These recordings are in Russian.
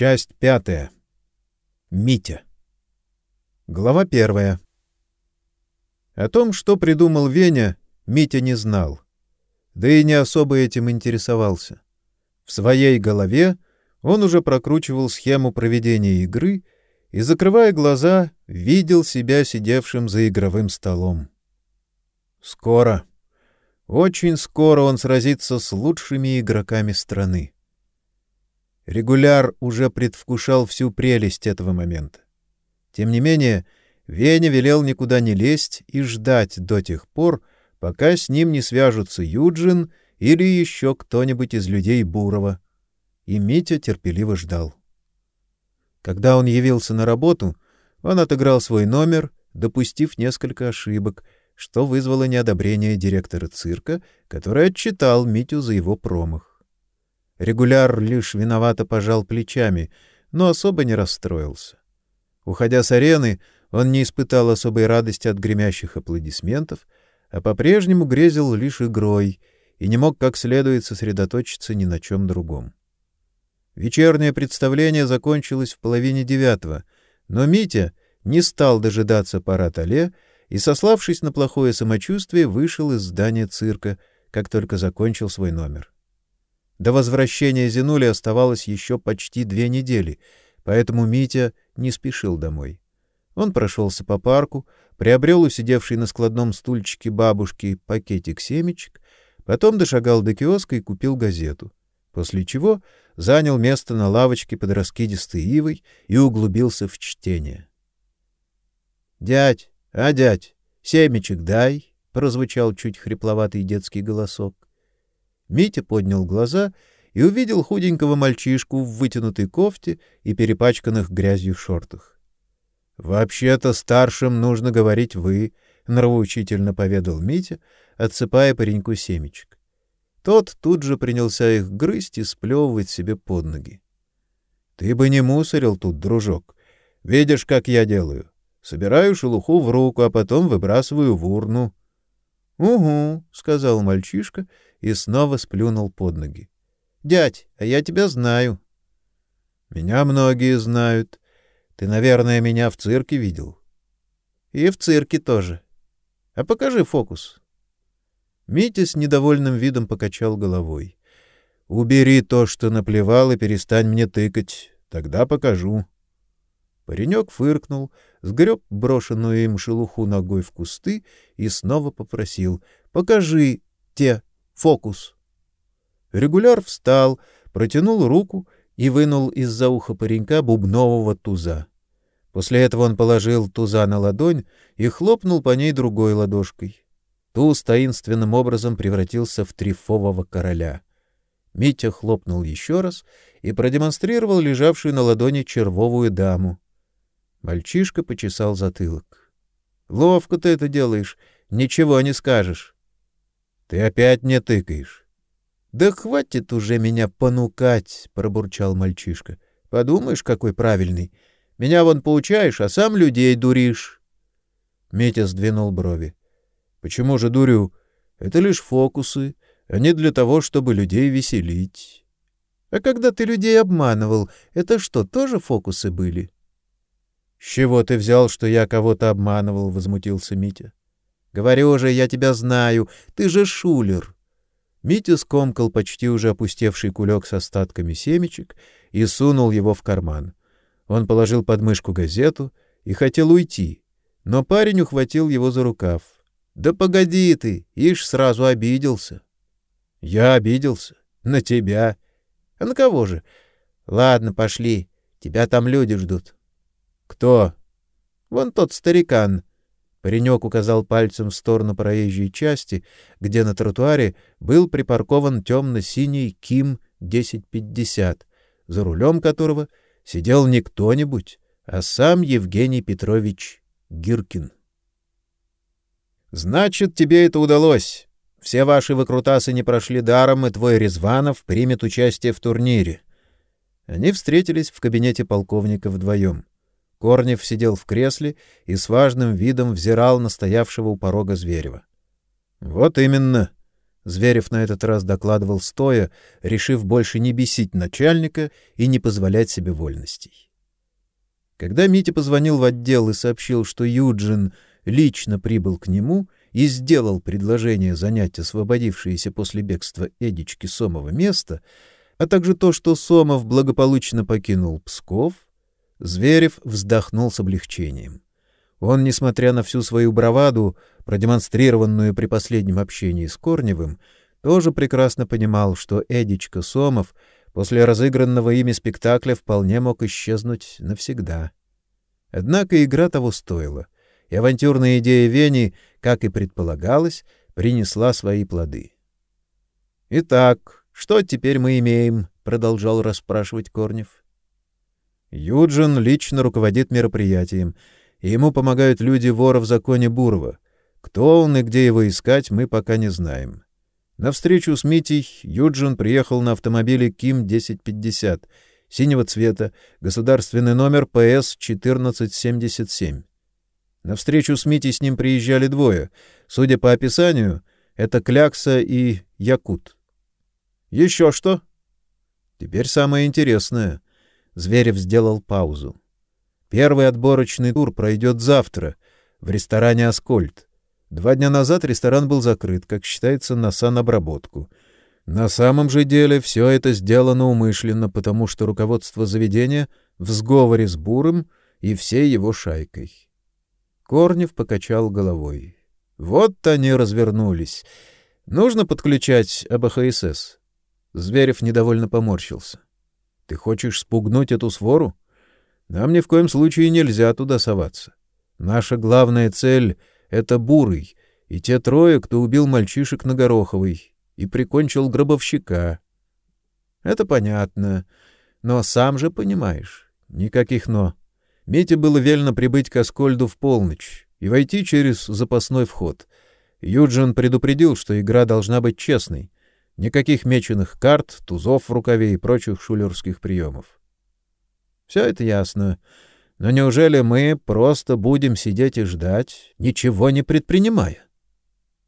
Часть пятая. Митя. Глава первая. О том, что придумал Веня, Митя не знал. Да и не особо этим интересовался. В своей голове он уже прокручивал схему проведения игры и, закрывая глаза, видел себя сидевшим за игровым столом. Скоро, очень скоро он сразится с лучшими игроками страны. Регуляр уже предвкушал всю прелесть этого момента. Тем не менее, Веня велел никуда не лезть и ждать до тех пор, пока с ним не свяжутся Юджин или еще кто-нибудь из людей Бурова. И Митя терпеливо ждал. Когда он явился на работу, он отыграл свой номер, допустив несколько ошибок, что вызвало неодобрение директора цирка, который отчитал Митю за его промах. Регуляр лишь виновато пожал плечами, но особо не расстроился. Уходя с арены, он не испытал особой радости от гремящих аплодисментов, а по-прежнему грезил лишь игрой и не мог как следует сосредоточиться ни на чем другом. Вечернее представление закончилось в половине девятого, но Митя не стал дожидаться парад Алле и, сославшись на плохое самочувствие, вышел из здания цирка, как только закончил свой номер. До возвращения Зинули оставалось еще почти две недели, поэтому Митя не спешил домой. Он прошелся по парку, приобрел у сидевшей на складном стульчике бабушки пакетик семечек, потом дошагал до киоска и купил газету, после чего занял место на лавочке под раскидистой ивой и углубился в чтение. «Дядь, а дядь, семечек дай!» — прозвучал чуть хрипловатый детский голосок. Митя поднял глаза и увидел худенького мальчишку в вытянутой кофте и перепачканных грязью шортах. Вообще-то старшим нужно говорить вы, нравоучительно поведал Митя, отсыпая пареньку семечек. Тот тут же принялся их грызть и сплевывать себе под ноги. Ты бы не мусорил тут, дружок. Видишь, как я делаю? Собираю шелуху в руку, а потом выбрасываю в урну. Угу, сказал мальчишка и снова сплюнул под ноги. Дядь, а я тебя знаю. Меня многие знают. Ты, наверное, меня в цирке видел. И в цирке тоже. А покажи фокус. Митя с недовольным видом покачал головой. Убери то, что наплевал, и перестань мне тыкать. Тогда покажу. Паренек фыркнул, сгреб брошенную им шелуху ногой в кусты и снова попросил: "Покажи те Фокус. Регуляр встал, протянул руку и вынул из-за уха паренька бубнового туза. После этого он положил туза на ладонь и хлопнул по ней другой ладошкой. Туз таинственным образом превратился в трифового короля. Митя хлопнул еще раз и продемонстрировал лежавшую на ладони червовую даму. Мальчишка почесал затылок. — Ловко ты это делаешь, ничего не скажешь. Ты опять мне тыкаешь. Да хватит уже меня понукать, пробурчал мальчишка. Подумаешь, какой правильный. Меня вон поучаешь, а сам людей дуришь. Митя сдвинул брови. Почему же дурю? Это лишь фокусы, они для того, чтобы людей веселить. А когда ты людей обманывал, это что, тоже фокусы были? С чего ты взял, что я кого-то обманывал, возмутился Митя. Говорю же, я тебя знаю, ты же шулер. Митя скомкал почти уже опустевший кулек с остатками семечек и сунул его в карман. Он положил под мышку газету и хотел уйти, но парень ухватил его за рукав. Да погоди ты, ишь сразу обиделся. Я обиделся на тебя. А на кого же? Ладно, пошли. Тебя там люди ждут. Кто? Вон тот старикан. Паренек указал пальцем в сторону проезжей части, где на тротуаре был припаркован темно-синий Ким 1050, за рулем которого сидел не кто-нибудь, а сам Евгений Петрович Гиркин. Значит, тебе это удалось. Все ваши выкрутасы не прошли даром, и твой Резванов примет участие в турнире. Они встретились в кабинете полковника вдвоем. Корнев сидел в кресле и с важным видом взирал на стоявшего у порога Зверева. — Вот именно. Зверев на этот раз докладывал стоя, решив больше не бесить начальника и не позволять себе вольностей. Когда Митя позвонил в отдел и сообщил, что Юджин лично прибыл к нему и сделал предложение занять освободившееся после бегства Эдички Сомова место, а также то, что Сомов благополучно покинул Псков, Зверев вздохнул с облегчением. Он, несмотря на всю свою браваду, продемонстрированную при последнем общении с Корневым, тоже прекрасно понимал, что Эдичка Сомов после разыгранного ими спектакля вполне мог исчезнуть навсегда. Однако игра того стоила, и авантюрная идея Вени, как и предполагалось, принесла свои плоды. «Итак, что теперь мы имеем?» — продолжал расспрашивать Корнев. Юджин лично руководит мероприятием — и ему помогают люди вора в законе Бурова. Кто он и где его искать, мы пока не знаем. На встречу с Митей Юджин приехал на автомобиле КИМ-1050 синего цвета, государственный номер ПС-1477. На встречу с Митей с ним приезжали двое. Судя по описанию, это Клякса и Якут. Еще что? Теперь самое интересное. Зверев сделал паузу. Первый отборочный тур пройдет завтра в ресторане Аскольд. Два дня назад ресторан был закрыт, как считается, на санобработку. На самом же деле все это сделано умышленно, потому что руководство заведения в сговоре с Бурым и всей его шайкой. Корнев покачал головой. Вот они развернулись. Нужно подключать АБХСС. Зверев недовольно поморщился. Ты хочешь спугнуть эту свору? Нам ни в коем случае нельзя туда соваться. Наша главная цель — это Бурый и те трое, кто убил мальчишек на Гороховой и прикончил гробовщика. Это понятно, но сам же понимаешь, никаких «но». Мите было велено прибыть к Аскольду в полночь и войти через запасной вход. Юджин предупредил, что игра должна быть честной. Никаких меченых карт, тузов в рукаве и прочих шулерских приемов. Все это ясно. Но неужели мы просто будем сидеть и ждать, ничего не предпринимая?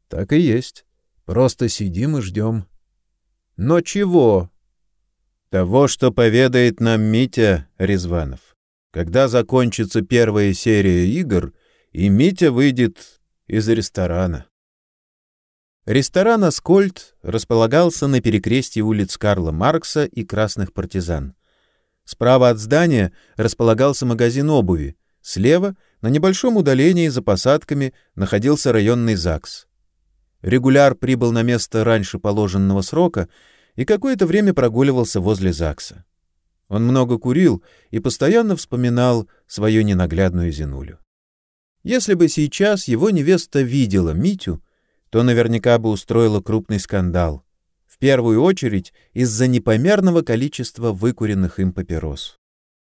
Так и есть. Просто сидим и ждем. Но чего? Того, что поведает нам Митя Резванов. Когда закончится первая серия игр, и Митя выйдет из ресторана. Ресторан «Аскольд» располагался на перекрестье улиц Карла Маркса и Красных партизан. Справа от здания располагался магазин обуви, слева, на небольшом удалении за посадками, находился районный ЗАГС. Регуляр прибыл на место раньше положенного срока и какое-то время прогуливался возле ЗАГСа. Он много курил и постоянно вспоминал свою ненаглядную Зинулю. Если бы сейчас его невеста видела Митю, то наверняка бы устроила крупный скандал первую очередь из-за непомерного количества выкуренных им папирос.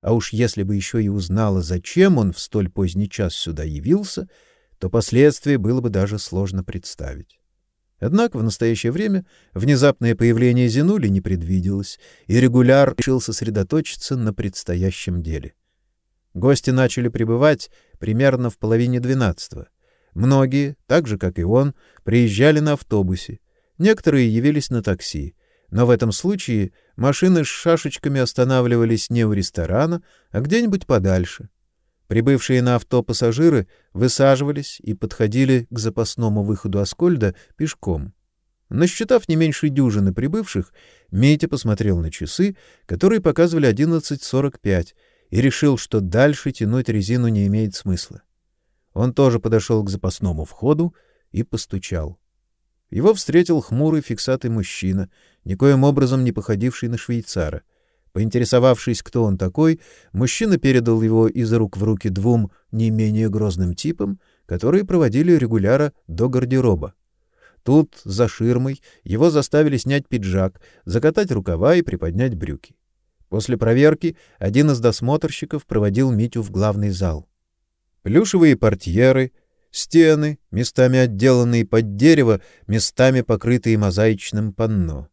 А уж если бы еще и узнала, зачем он в столь поздний час сюда явился, то последствия было бы даже сложно представить. Однако в настоящее время внезапное появление Зинули не предвиделось, и регуляр решил сосредоточиться на предстоящем деле. Гости начали прибывать примерно в половине двенадцатого. Многие, так же как и он, приезжали на автобусе, Некоторые явились на такси, но в этом случае машины с шашечками останавливались не у ресторана, а где-нибудь подальше. Прибывшие на авто пассажиры высаживались и подходили к запасному выходу Аскольда пешком. Насчитав не меньше дюжины прибывших, Митя посмотрел на часы, которые показывали 11.45, и решил, что дальше тянуть резину не имеет смысла. Он тоже подошел к запасному входу и постучал. Его встретил хмурый фиксатый мужчина, никоим образом не походивший на швейцара. Поинтересовавшись, кто он такой, мужчина передал его из рук в руки двум не менее грозным типам, которые проводили регуляра до гардероба. Тут, за ширмой, его заставили снять пиджак, закатать рукава и приподнять брюки. После проверки один из досмотрщиков проводил Митю в главный зал. Плюшевые портьеры — Стены, местами отделанные под дерево, местами покрытые мозаичным панно.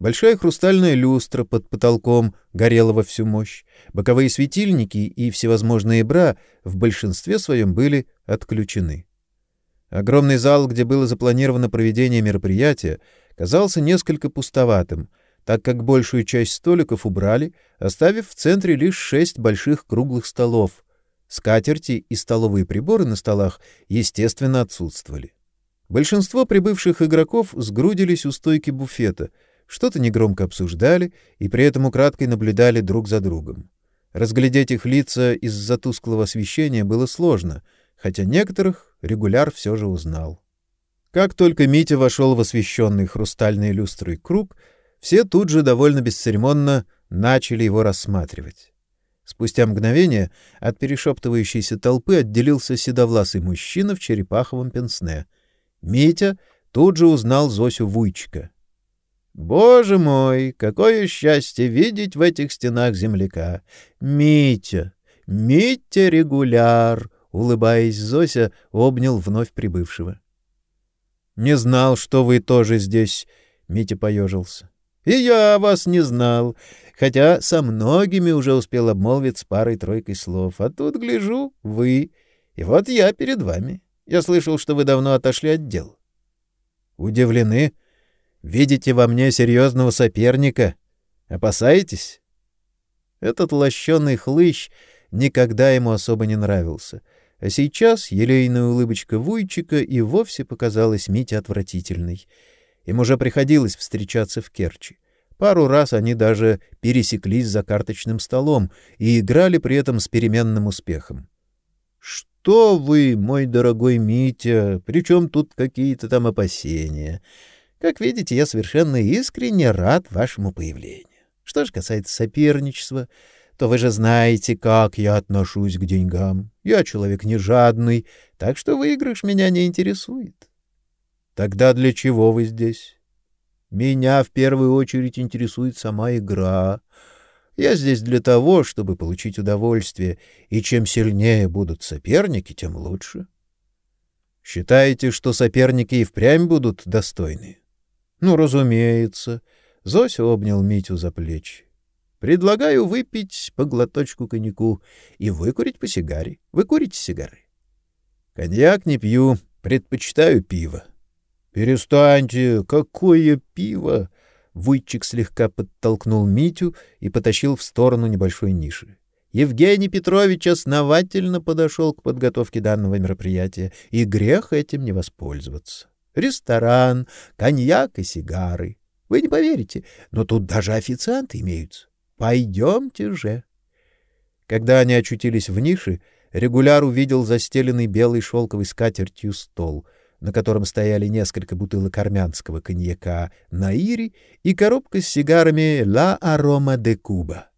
Большая хрустальная люстра под потолком горела во всю мощь. Боковые светильники и всевозможные бра в большинстве своем были отключены. Огромный зал, где было запланировано проведение мероприятия, казался несколько пустоватым, так как большую часть столиков убрали, оставив в центре лишь шесть больших круглых столов. Скатерти и столовые приборы на столах, естественно, отсутствовали. Большинство прибывших игроков сгрудились у стойки буфета, что-то негромко обсуждали и при этом украдкой наблюдали друг за другом. Разглядеть их лица из-за тусклого освещения было сложно, хотя некоторых регуляр все же узнал. Как только Митя вошел в освещенный хрустальной люстрой круг, все тут же довольно бесцеремонно начали его рассматривать. Спустя мгновение от перешептывающейся толпы отделился седовласый мужчина в черепаховом пенсне. Митя тут же узнал Зосю Вуйчика. Боже мой, какое счастье видеть в этих стенах земляка! Митя, Митя регуляр, улыбаясь Зося, обнял вновь прибывшего. Не знал, что вы тоже здесь, Митя поежился. И я вас не знал, хотя со многими уже успел обмолвиться парой-тройкой слов, а тут гляжу вы, и вот я перед вами. Я слышал, что вы давно отошли от дел. Удивлены? Видите во мне серьезного соперника? Опасаетесь? Этот лощеный хлыщ никогда ему особо не нравился, а сейчас елейная улыбочка Вуйчика и вовсе показалась Мите отвратительной. Им уже приходилось встречаться в Керчи. Пару раз они даже пересеклись за карточным столом и играли при этом с переменным успехом. Что вы, мой дорогой Митя, причем тут какие-то там опасения? Как видите, я совершенно искренне рад вашему появлению. Что же касается соперничества, то вы же знаете, как я отношусь к деньгам. Я человек не жадный, так что выигрыш меня не интересует. Тогда для чего вы здесь? Меня в первую очередь интересует сама игра. Я здесь для того, чтобы получить удовольствие, и чем сильнее будут соперники, тем лучше. Считаете, что соперники и впрямь будут достойны? Ну, разумеется. Зося обнял Митю за плечи. Предлагаю выпить по глоточку коньяку и выкурить по сигаре. Вы курите сигары? Коньяк не пью, предпочитаю пиво. Перестаньте, какое пиво? Вуйчик слегка подтолкнул Митю и потащил в сторону небольшой ниши. Евгений Петрович основательно подошел к подготовке данного мероприятия, и грех этим не воспользоваться ресторан, коньяк и сигары. Вы не поверите, но тут даже официанты имеются. Пойдемте же. Когда они очутились в нише, регуляр увидел застеленный белой шелковой скатертью стол, на котором стояли несколько бутылок армянского коньяка «Наири» и коробка с сигарами «Ла Арома де Куба».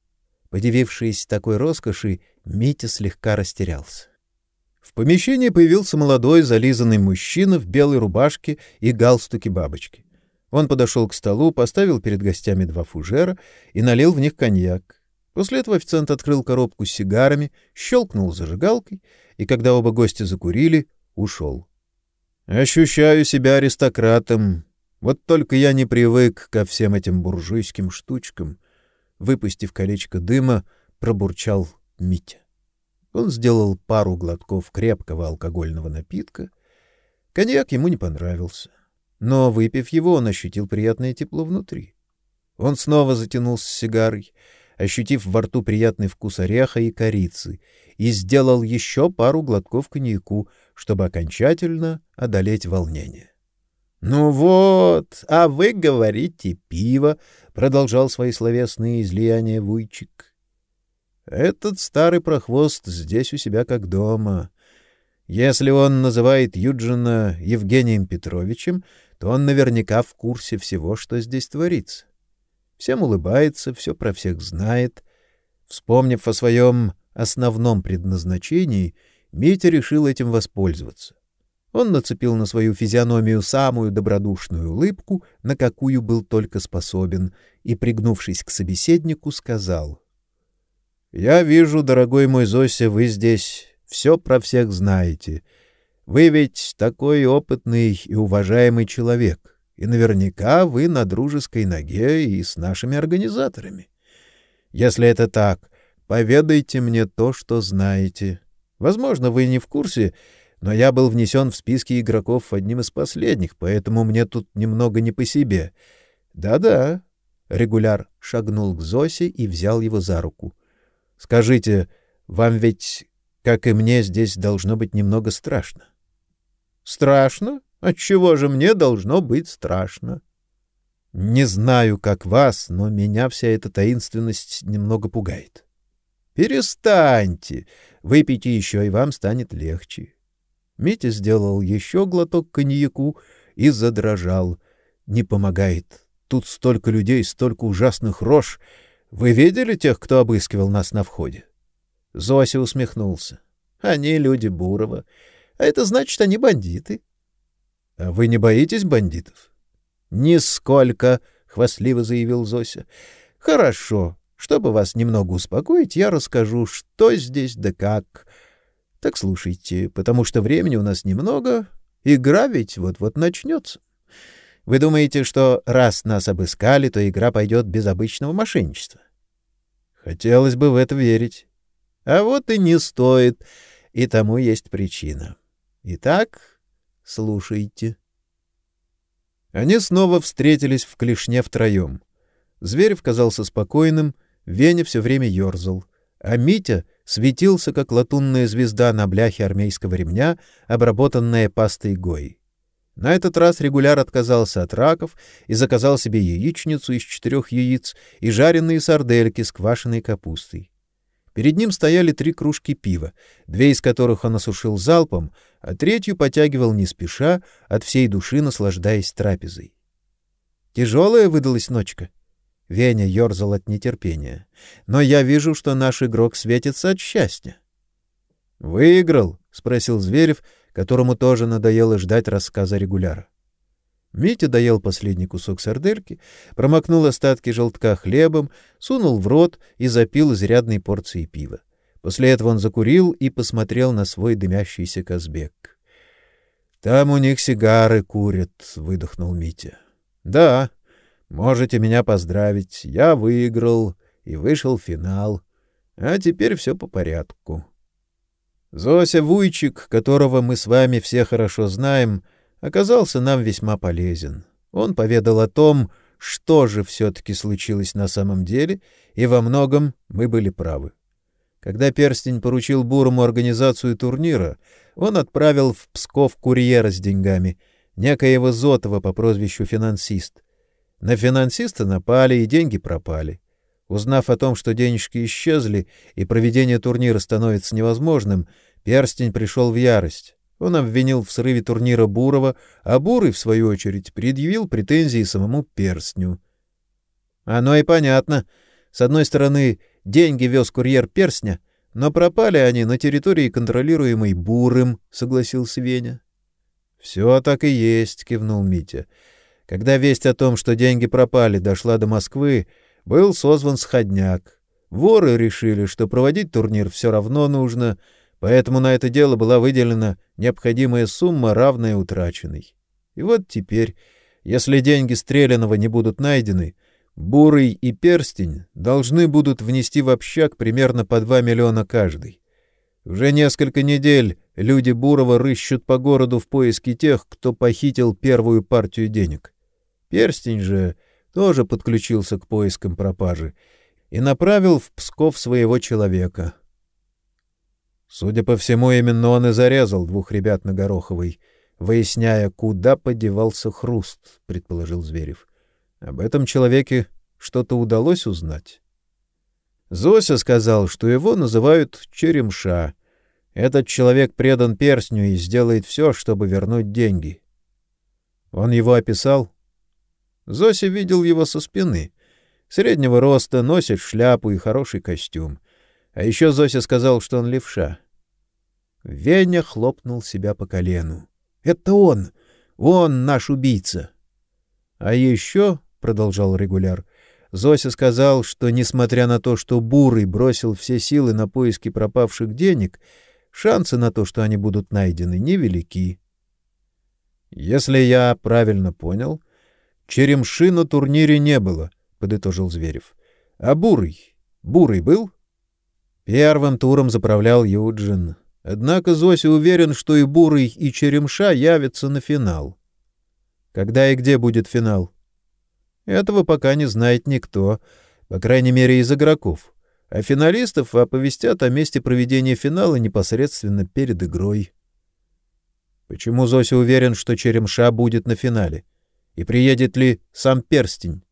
Подивившись такой роскоши, Митя слегка растерялся. В помещении появился молодой зализанный мужчина в белой рубашке и галстуке бабочки. Он подошел к столу, поставил перед гостями два фужера и налил в них коньяк. После этого официант открыл коробку с сигарами, щелкнул зажигалкой, и когда оба гостя закурили, ушел. Ощущаю себя аристократом. Вот только я не привык ко всем этим буржуйским штучкам, выпустив колечко дыма, пробурчал Митя. Он сделал пару глотков крепкого алкогольного напитка. Коньяк ему не понравился, но выпив его, он ощутил приятное тепло внутри. Он снова затянулся сигарой, ощутив во рту приятный вкус ореха и корицы, и сделал еще пару глотков коньяку, чтобы окончательно одолеть волнение. Ну вот, а вы говорите пиво, продолжал свои словесные излияния Вуйчик. Этот старый прохвост здесь у себя как дома. Если он называет Юджина Евгением Петровичем, то он наверняка в курсе всего, что здесь творится. Всем улыбается, все про всех знает. Вспомнив о своем основном предназначении, Митя решил этим воспользоваться. Он нацепил на свою физиономию самую добродушную улыбку, на какую был только способен, и, пригнувшись к собеседнику, сказал: я вижу, дорогой мой Зося, вы здесь все про всех знаете. Вы ведь такой опытный и уважаемый человек, и наверняка вы на дружеской ноге и с нашими организаторами. Если это так, поведайте мне то, что знаете. Возможно, вы не в курсе, но я был внесен в списки игроков одним из последних, поэтому мне тут немного не по себе. Да-да. Регуляр шагнул к Зосе и взял его за руку. Скажите, вам ведь, как и мне, здесь должно быть немного страшно. Страшно? Отчего же мне должно быть страшно? Не знаю, как вас, но меня вся эта таинственность немного пугает. Перестаньте. Выпейте еще, и вам станет легче. Митя сделал еще глоток коньяку и задрожал. Не помогает. Тут столько людей, столько ужасных рож. Вы видели тех, кто обыскивал нас на входе? Зося усмехнулся. Они люди Бурова. А это значит, они бандиты. А вы не боитесь бандитов? Нисколько, хвастливо заявил Зося. Хорошо. Чтобы вас немного успокоить, я расскажу, что здесь да как. Так слушайте, потому что времени у нас немного, игра ведь вот-вот начнется. Вы думаете, что раз нас обыскали, то игра пойдет без обычного мошенничества? Хотелось бы в это верить. А вот и не стоит, и тому есть причина. Итак, слушайте. Они снова встретились в клешне втроем. Зверев казался спокойным, Веня все время ерзал, а Митя светился, как латунная звезда на бляхе армейского ремня, обработанная пастой гой. На этот раз регуляр отказался от раков и заказал себе яичницу из четырех яиц и жареные сардельки с квашеной капустой. Перед ним стояли три кружки пива, две из которых он осушил залпом, а третью потягивал не спеша, от всей души наслаждаясь трапезой. Тяжелая выдалась ночка. Веня ерзал от нетерпения. Но я вижу, что наш игрок светится от счастья. Выиграл, спросил Зверев, которому тоже надоело ждать рассказа регуляра. Митя доел последний кусок сардельки, промокнул остатки желтка хлебом, сунул в рот и запил изрядной порцией пива. После этого он закурил и посмотрел на свой дымящийся Казбек. Там у них сигары курят, выдохнул Митя. Да, можете меня поздравить. Я выиграл и вышел в финал. А теперь все по порядку. Зося Вуйчик, которого мы с вами все хорошо знаем, оказался нам весьма полезен. Он поведал о том, что же все-таки случилось на самом деле, и во многом мы были правы. Когда Перстень поручил Бурому организацию турнира, он отправил в Псков курьера с деньгами, некоего Зотова по прозвищу Финансист. На финансиста напали, и деньги пропали. Узнав о том, что денежки исчезли и проведение турнира становится невозможным, Перстень пришел в ярость. Он обвинил в срыве турнира Бурова, а Бурый, в свою очередь, предъявил претензии самому Перстню. Оно и понятно. С одной стороны, деньги вез курьер Перстня, но пропали они на территории, контролируемой Бурым, согласился Веня. Все так и есть, кивнул Митя. Когда весть о том, что деньги пропали, дошла до Москвы, был созван сходняк. Воры решили, что проводить турнир все равно нужно, Поэтому на это дело была выделена необходимая сумма, равная утраченной. И вот теперь, если деньги Стреляного не будут найдены, Бурый и Перстень должны будут внести в общак примерно по 2 миллиона каждый. Уже несколько недель люди Бурова рыщут по городу в поиске тех, кто похитил первую партию денег. Перстень же тоже подключился к поискам пропажи и направил в Псков своего человека — Судя по всему, именно он и зарезал двух ребят на Гороховой, выясняя, куда подевался хруст, предположил Зверев. Об этом человеке что-то удалось узнать. Зося сказал, что его называют Черемша. Этот человек предан перстню и сделает все, чтобы вернуть деньги. Он его описал. Зося видел его со спины. Среднего роста, носит шляпу и хороший костюм. А еще Зося сказал, что он левша. Веня хлопнул себя по колену. Это он, он наш убийца. А еще, продолжал регуляр, Зося сказал, что несмотря на то, что Бурый бросил все силы на поиски пропавших денег, шансы на то, что они будут найдены, невелики. Если я правильно понял, черемши на турнире не было, подытожил Зверев. А Бурый, Бурый был? Первым туром заправлял Юджин. Однако Зося уверен, что и Бурый, и Черемша явятся на финал. Когда и где будет финал? Этого пока не знает никто, по крайней мере, из игроков. А финалистов оповестят о месте проведения финала непосредственно перед игрой. Почему Зося уверен, что Черемша будет на финале? И приедет ли сам Перстень?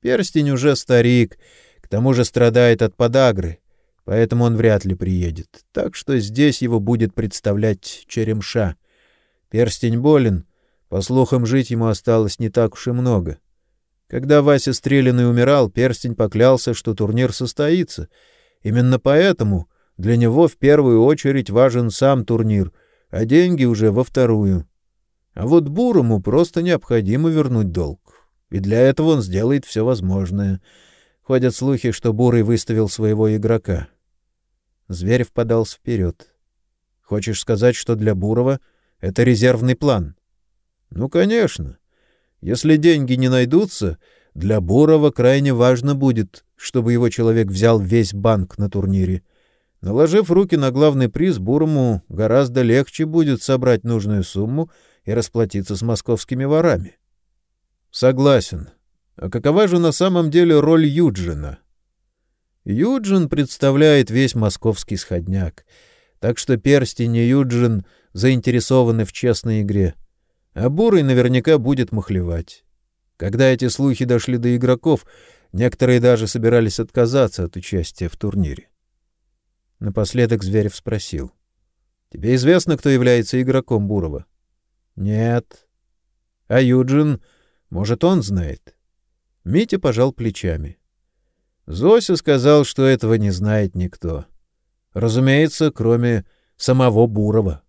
Перстень уже старик, к тому же страдает от подагры, поэтому он вряд ли приедет. Так что здесь его будет представлять Черемша. Перстень болен, по слухам, жить ему осталось не так уж и много. Когда Вася Стреляный умирал, Перстень поклялся, что турнир состоится. Именно поэтому для него в первую очередь важен сам турнир, а деньги уже во вторую. А вот Бурому просто необходимо вернуть долг. И для этого он сделает все возможное. Ходят слухи, что Бурый выставил своего игрока. Зверев подался вперед. Хочешь сказать, что для Бурова это резервный план? Ну, конечно. Если деньги не найдутся, для Бурова крайне важно будет, чтобы его человек взял весь банк на турнире. Наложив руки на главный приз, Бурому гораздо легче будет собрать нужную сумму и расплатиться с московскими ворами. Согласен. А какова же на самом деле роль Юджина? Юджин представляет весь московский сходняк, так что Перстень и Юджин заинтересованы в честной игре — а Бурый наверняка будет махлевать. Когда эти слухи дошли до игроков, некоторые даже собирались отказаться от участия в турнире. Напоследок Зверев спросил. — Тебе известно, кто является игроком Бурова? — Нет. — А Юджин? Может, он знает? Митя пожал плечами. Зося сказал, что этого не знает никто. Разумеется, кроме самого Бурова. —